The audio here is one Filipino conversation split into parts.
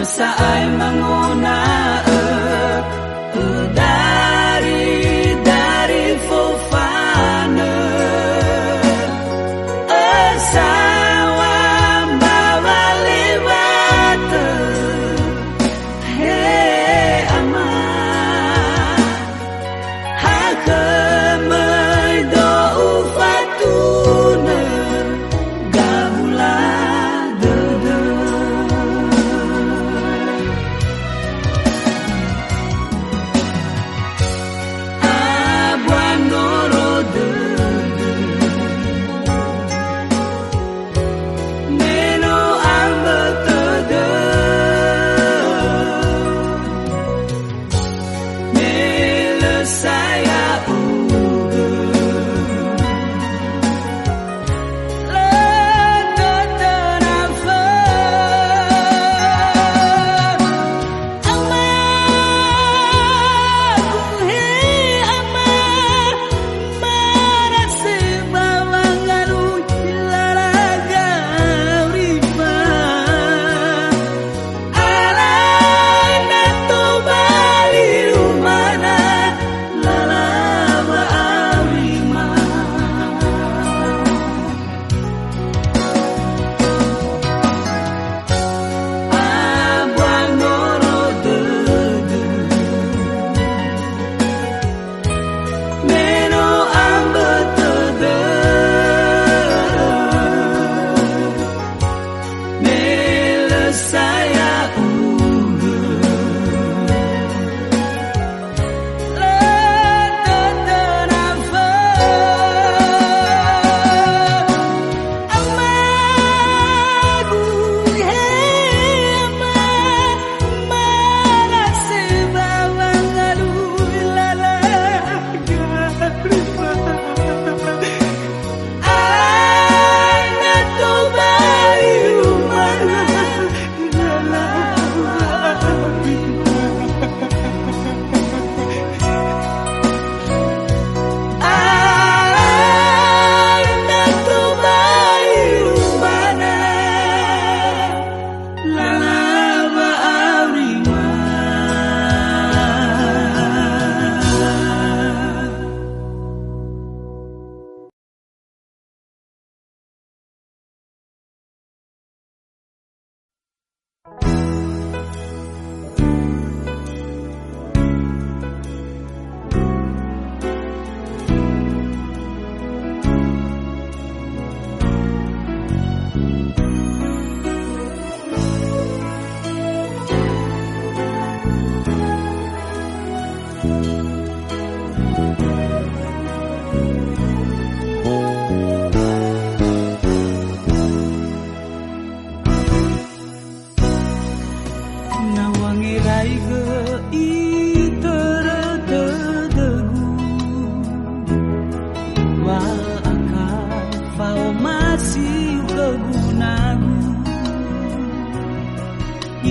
Lesa ai mangona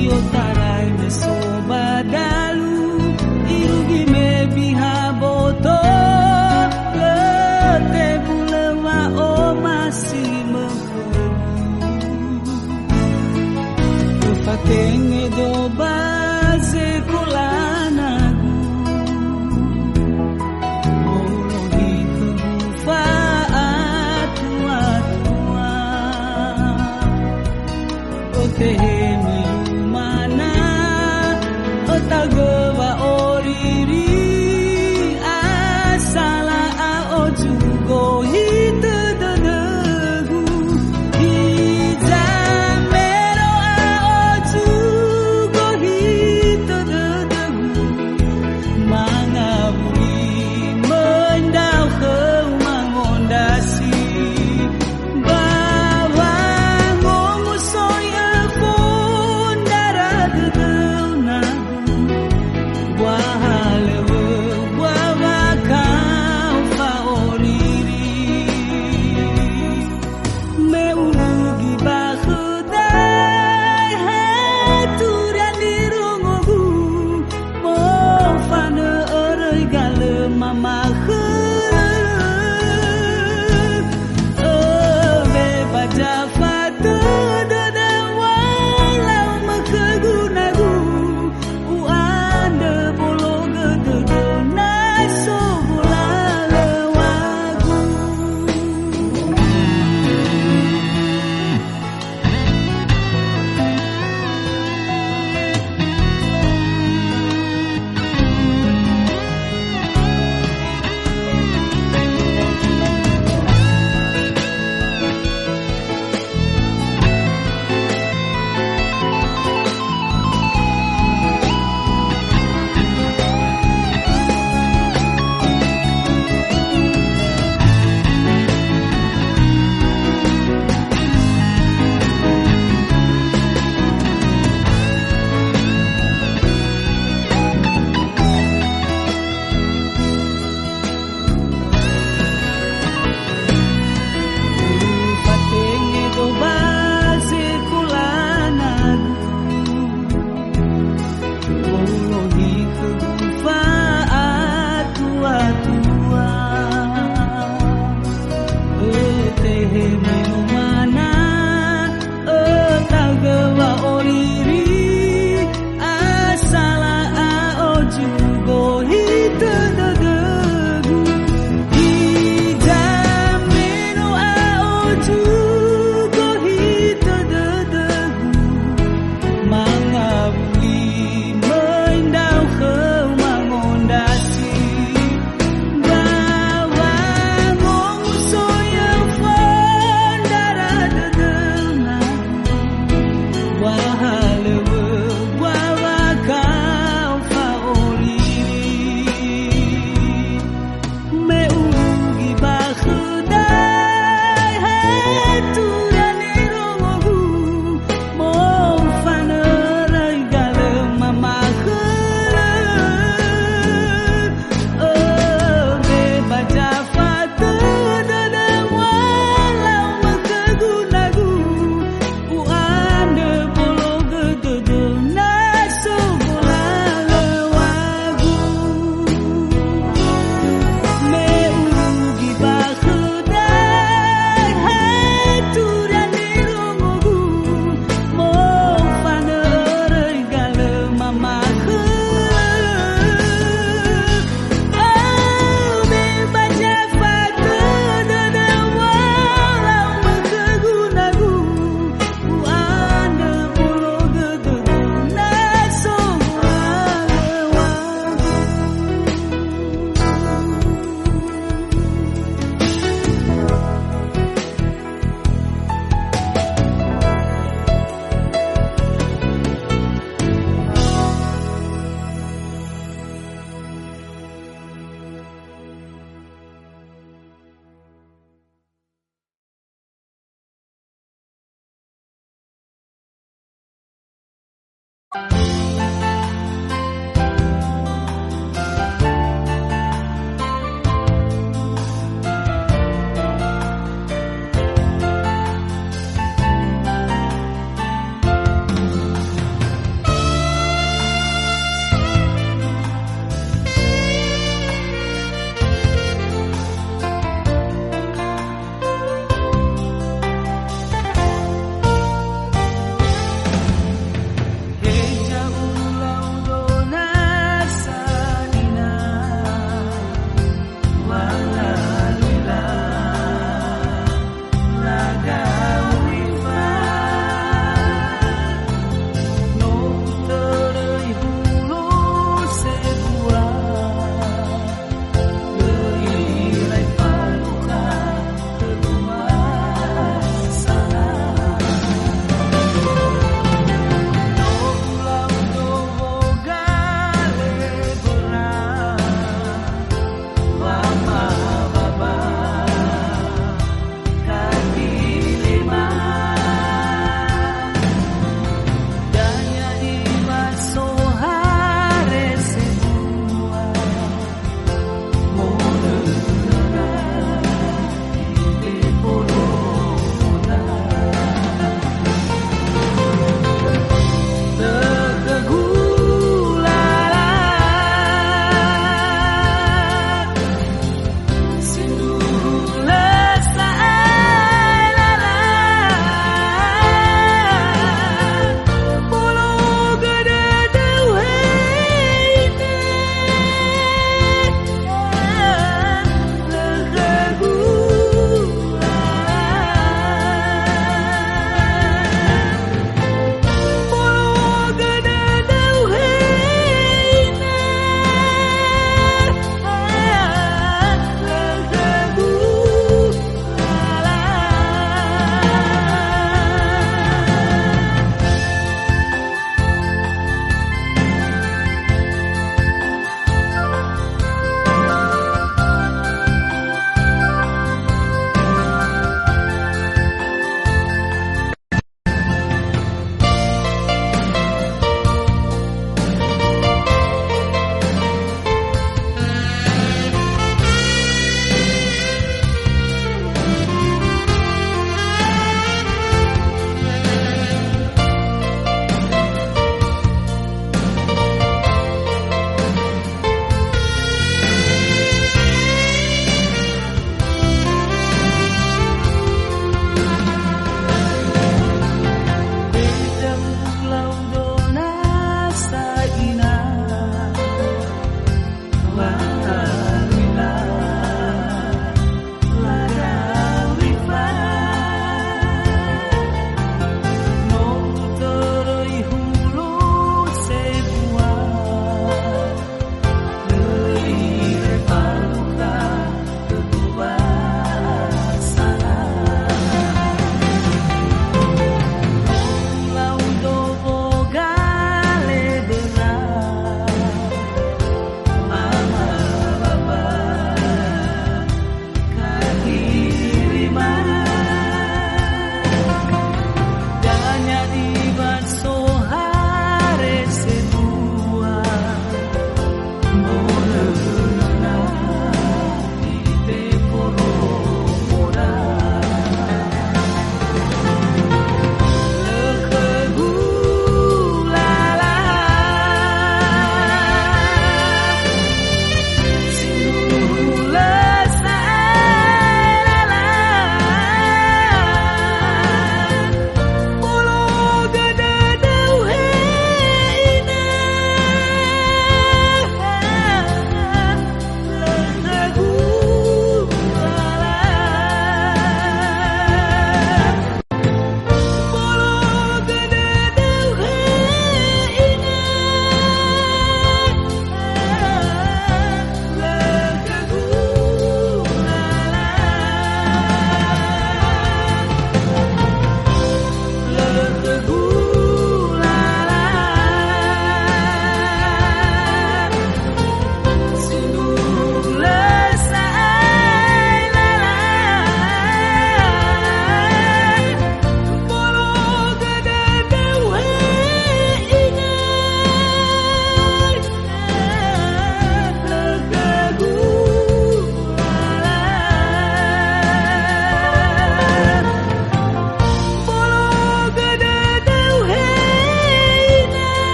Dios dará en su